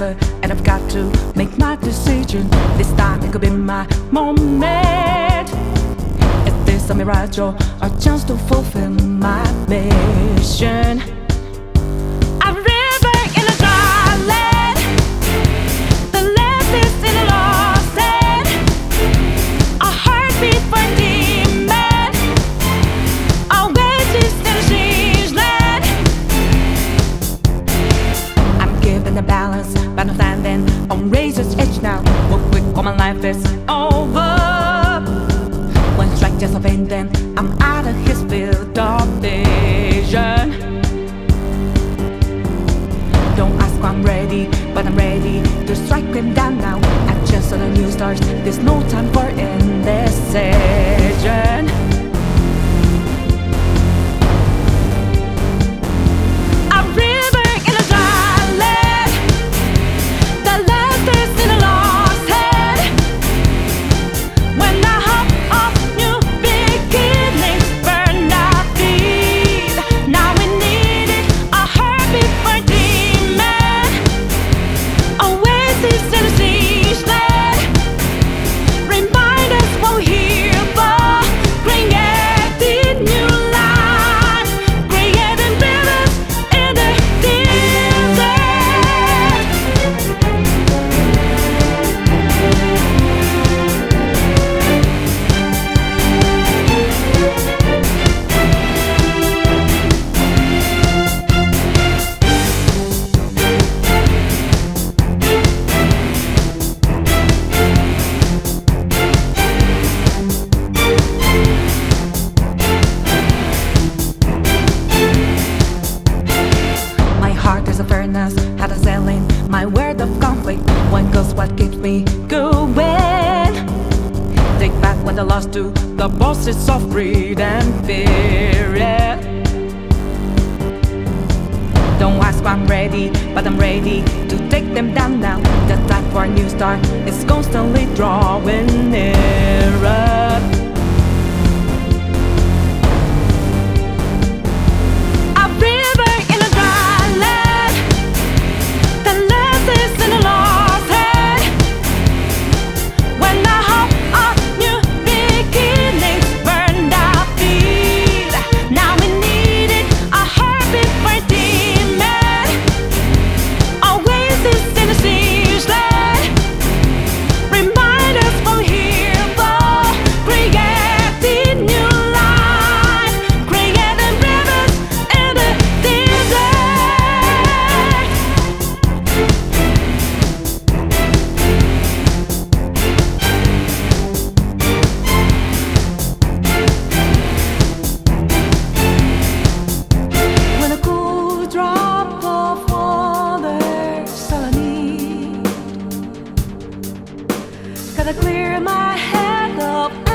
never, and I've got to make my decision. This time it could be my moment. Is this a mirage or a chance to fulfill my mission? Balance, on razor's edge now. What quick, all my life is over. One strike just a pain, then I'm out of his field of vision. Don't ask why I'm ready, but I'm ready to strike him down now. I just saw the new stars. There's no time for indecision. A furnace, had a sailing. My word of conflict, one goes what keeps me going. Take back what I lost to the bosses of greed and fear. yeah. Don't ask why I'm ready, but I'm ready to take them down now. The time for a new start is constantly drawing nearer. Clear my head of